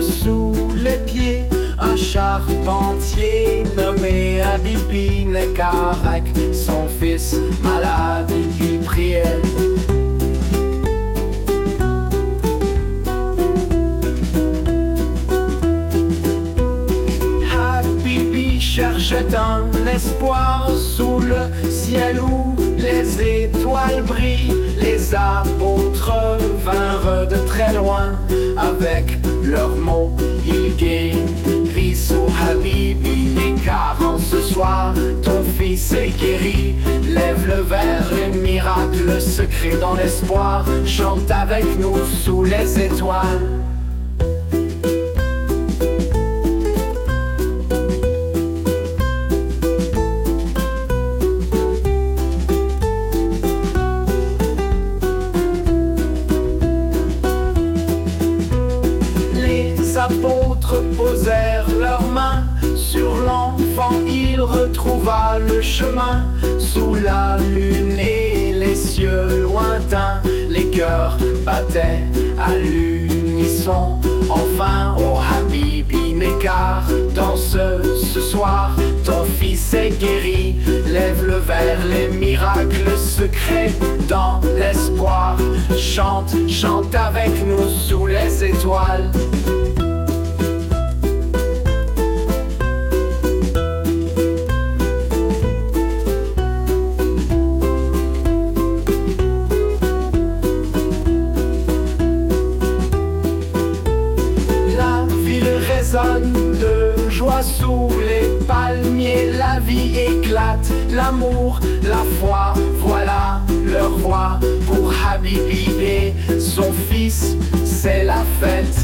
sous les pieds un charpentier nommé Habibi Nekarek. Son fils malade, il priait. Habibi cherchait un espoir sous le ciel où les étoiles ton fils est guéri. Lève le verre et miracle secret dans l'espoir. Chante avec nous sous les étoiles. Les apôtres posèrent leurs mains sur il retrouva le chemin sous la lune et les cieux lointains. Les cœurs battaient à l'unisson. Enfin, au Habibi Nekar, danse ce soir, ton fils est guéri. Lève le verre, les miracles secrets dans l'espoir. Chante, chante avec nous sous les étoiles. De joie sous les palmiers. La vie éclate, l'amour, la foi. Voilà leur voix pour Habibi son fils. C'est la fête.